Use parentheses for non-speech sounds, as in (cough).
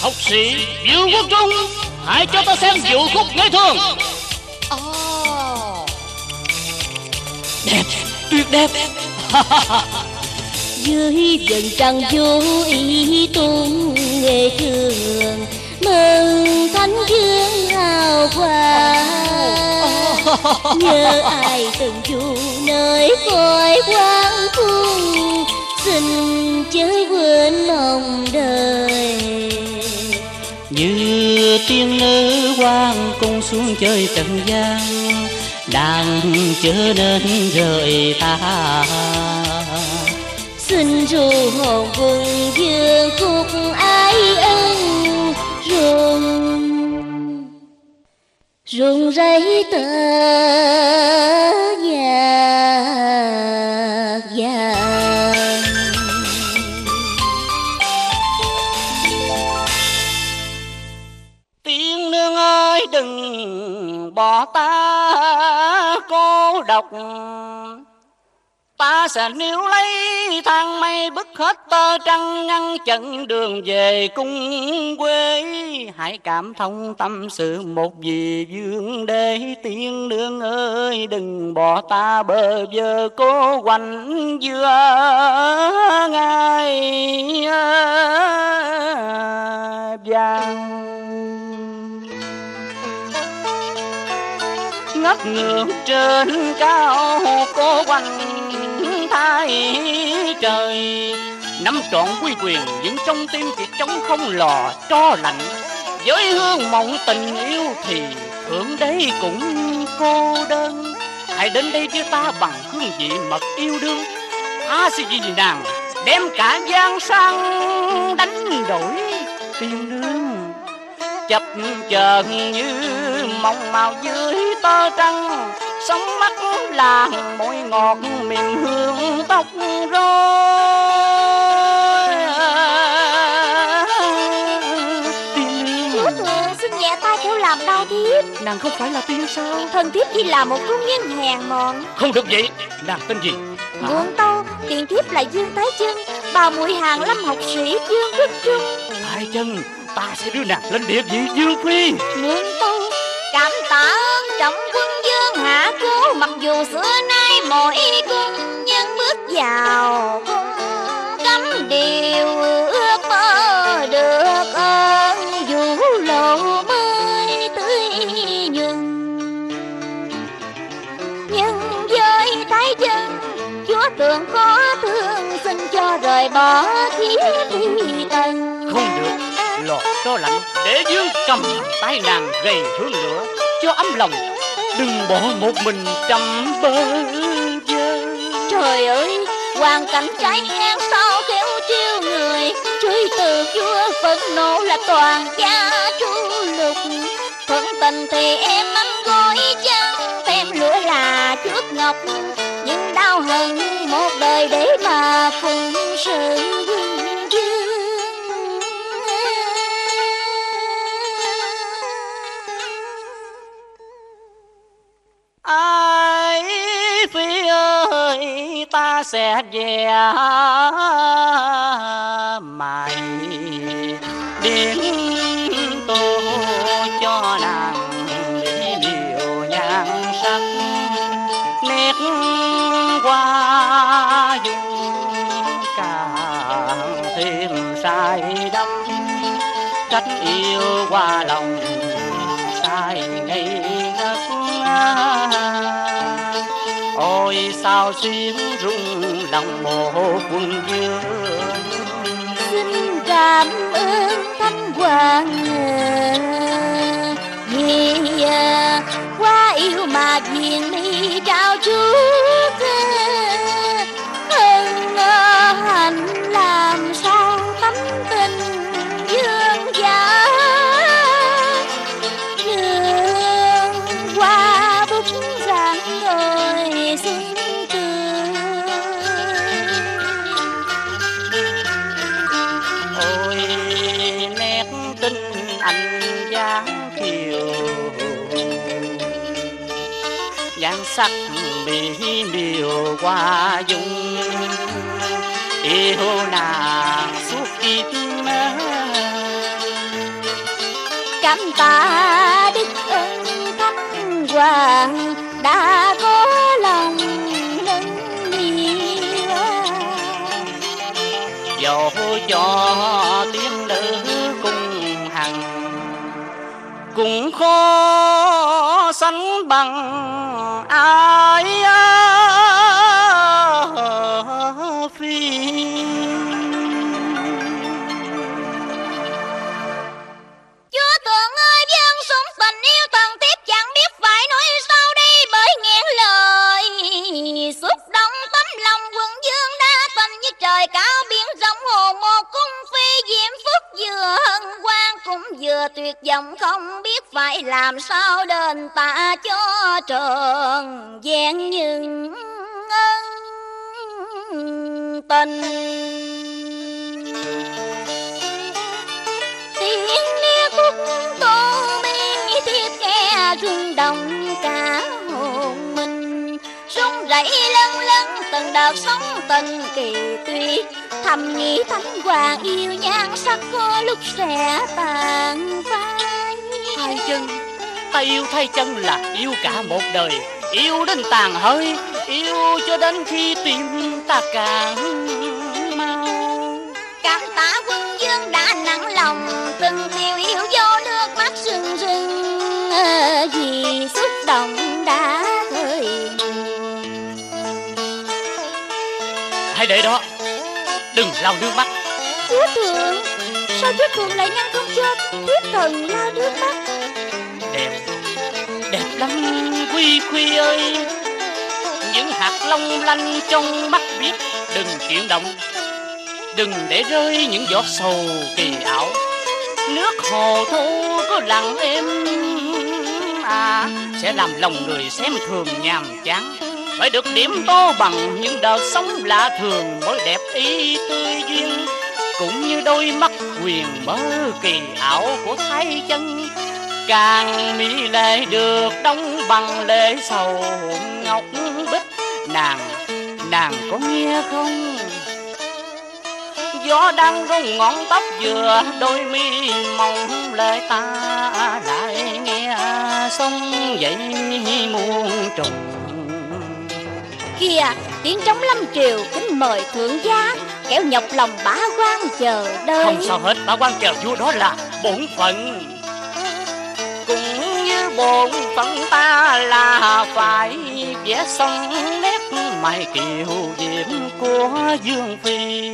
học sĩ Diệu Quốc Trung Hãy cho ta xem vũ khúc nghệ thường. Ồ. Đẹp, tuyệt đẹp. (laughs) Dưới vầng trăng vô ý tung nghệ thường Mừng thánh dương hào quang. Nhớ ai từng du nơi cõi quang thu Xin chớ quên xuống chơi trần gian, Đang chớ nên rời ta. Xin ru hồn cùng dương khúc ái ân rung rung rẩy tơ bỏ ta, cô độc. Ta sẽ níu lấy thang mây bức hết tơ trăng, ngăn chặn đường về cung quê. Hãy cảm thông tâm sự một vị dương đế tiên nương ơi, Đừng bỏ ta bờ vơ cố quanh dưa ngai vàng ngược trên cao, cố quanh thay trời. Nắm trọn quy quyền những trong tim chỉ trống không lò, cho lạnh. Với hương mộng tình yêu thì thượng đế cũng cô đơn. Hãy đến đây với ta bằng hương vị mật yêu đương. Ta sẽ vì nàng, đem cả gian sang đánh đổi tiền lương. Chập chờn như mong màu dưới tơ trăng sóng mắt làng môi ngọt mềm hương tóc rối. Chúa xin nhẹ tay theo làm đau thiếp. Nàng không phải là tiên sao? Thân thiếp chỉ là một công nhân hèn mọn. Không được vậy. Nàng tên gì? Hả? Nguồn tâu tiền thiếp là Dương Thái Chân. Bà muội hàng lâm học sĩ Dương Quốc Trung. Hai chân ta sẽ đưa nàng lên địa vị dương phi. Nguồn tâu cảm tạ ơn trọng quân Dương Hạ Cố, Mặc dù xưa nay mỗi cung nhân bước vào cung, Cấm điều ước mơ được ơn Vũ lộ mới tươi nhuần. Nhưng với thái chân, Chúa tượng có thương xin cho rời bỏ thiết thi tần cho lạnh để dương cầm tay nàng gầy hương lửa cho ấm lòng. Đừng bỏ một mình trầm bơ vơ. Trời ơi, hoàn cảnh trái ngang sao khéo chiêu người. Truy từ vua phẫn nộ là toàn gia chu lục. Thuận tình thì em anh gói chăng Thêm lửa là trước ngọc. Nhưng đau hận một đời để sẽ về mày. Đến tô cho nàng để điều nhan sắc, nét qua dung càng thêm sai đắm. Cách yêu qua lòng sai ngay ngất ôi sao xuyến rung lòng mồ quân dương xin cảm ơn thanh hoàng vì à, quá yêu mà duyên đi trao chúa. Anh dáng kiều. Dáng sắc mỹ miều qua dung. Yêu nàng suốt kiếp cảm tạ đức ơn thánh hoàng đã có lòng nâng niu dầu cho tiếng nữ cùng hằng cũng khó sánh bằng ai phi cũng vừa tuyệt vọng, không biết phải làm sao đền tạ cho trường vẹn những ân tình. Tiếng nia rẩy lân lân từng đợt sóng tình kỳ tuyệt thầm nghĩ thánh hoàng yêu nhan sắc có lúc sẽ tàn phai. Thay chân ta yêu thay chân là yêu cả một đời. Yêu đến tàn hơi yêu cho đến khi tim ta càng mau. Cảm tạ quân dương đã nặng lòng từng điều yêu vô nước mắt rưng rưng lau nước mắt. Chúa thượng sao chúa thượng lại ngăn không cho thiết thần lao nước mắt? Đẹp đẹp lắm quy quy ơi. Những hạt long lanh trong mắt biết đừng chuyển động. Đừng để rơi những giọt sầu kỳ ảo. Nước hồ thu có lặng êm à sẽ làm lòng người xem thường nhàm chán phải được điểm tô bằng những đợt sóng lạ thường mới đẹp ý tươi duyên. Cũng như đôi mắt quyền mơ kỳ ảo của thái chân, càng mỹ lệ được đóng bằng lễ sầu ngọc bích. Nàng nàng có nghe không? Gió đang rung ngọn tóc vừa đôi mi mong lệ ta lại nghe sông dậy muôn trùng kia, tiếng trống lâm triều kính mời thượng gia. Kẻo nhọc lòng bá quan chờ đợi. Không sao hết bá quan chờ vua đó là bổn phận. Cũng như bổn phận ta là phải vẽ xong nét mày kiều diễm của dương phi.